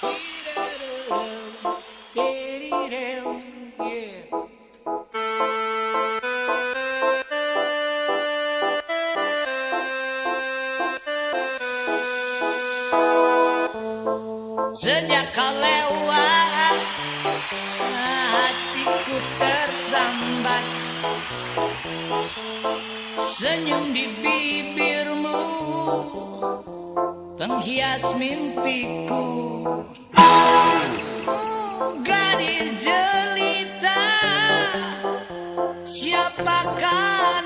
Sejak kau lewat Hatiku tertambat Senyum di bibirmu Penghias mimpiku. Gadis jelita Siapakah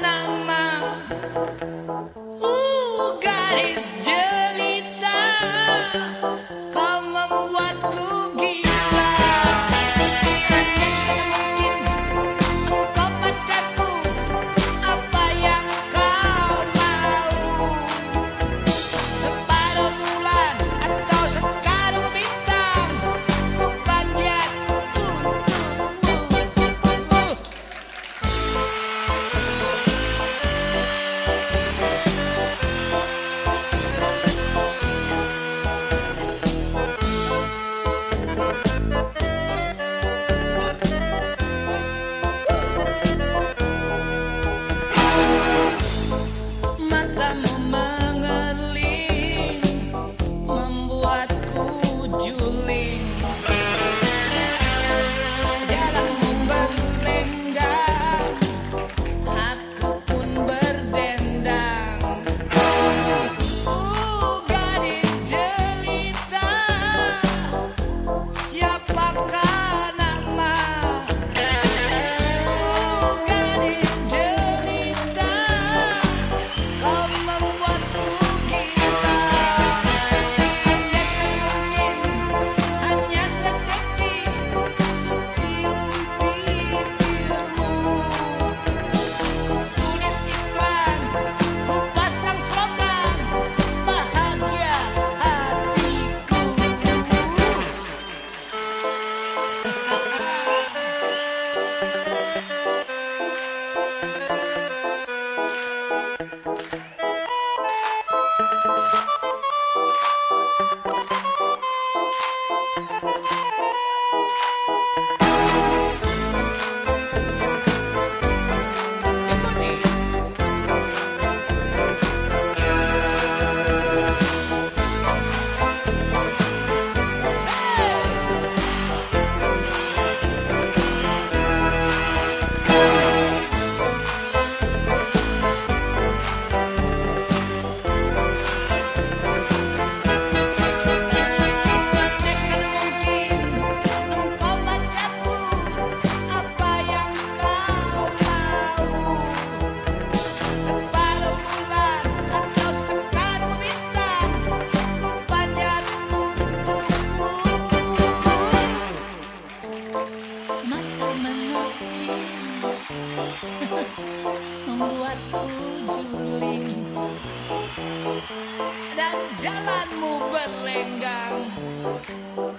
jalanmu berlenggang.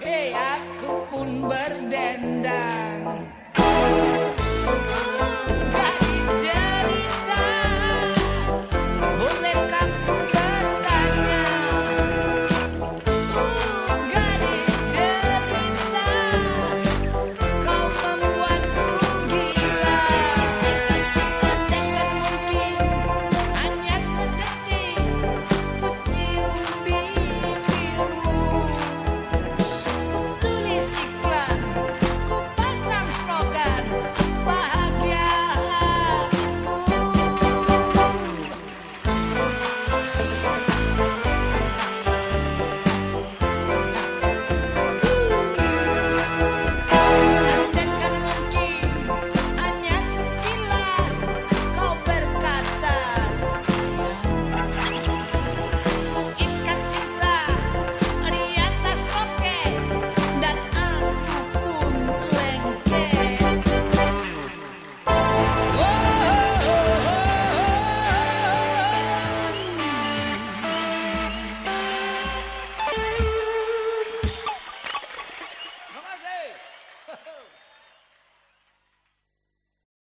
Hei aku pun berdendang.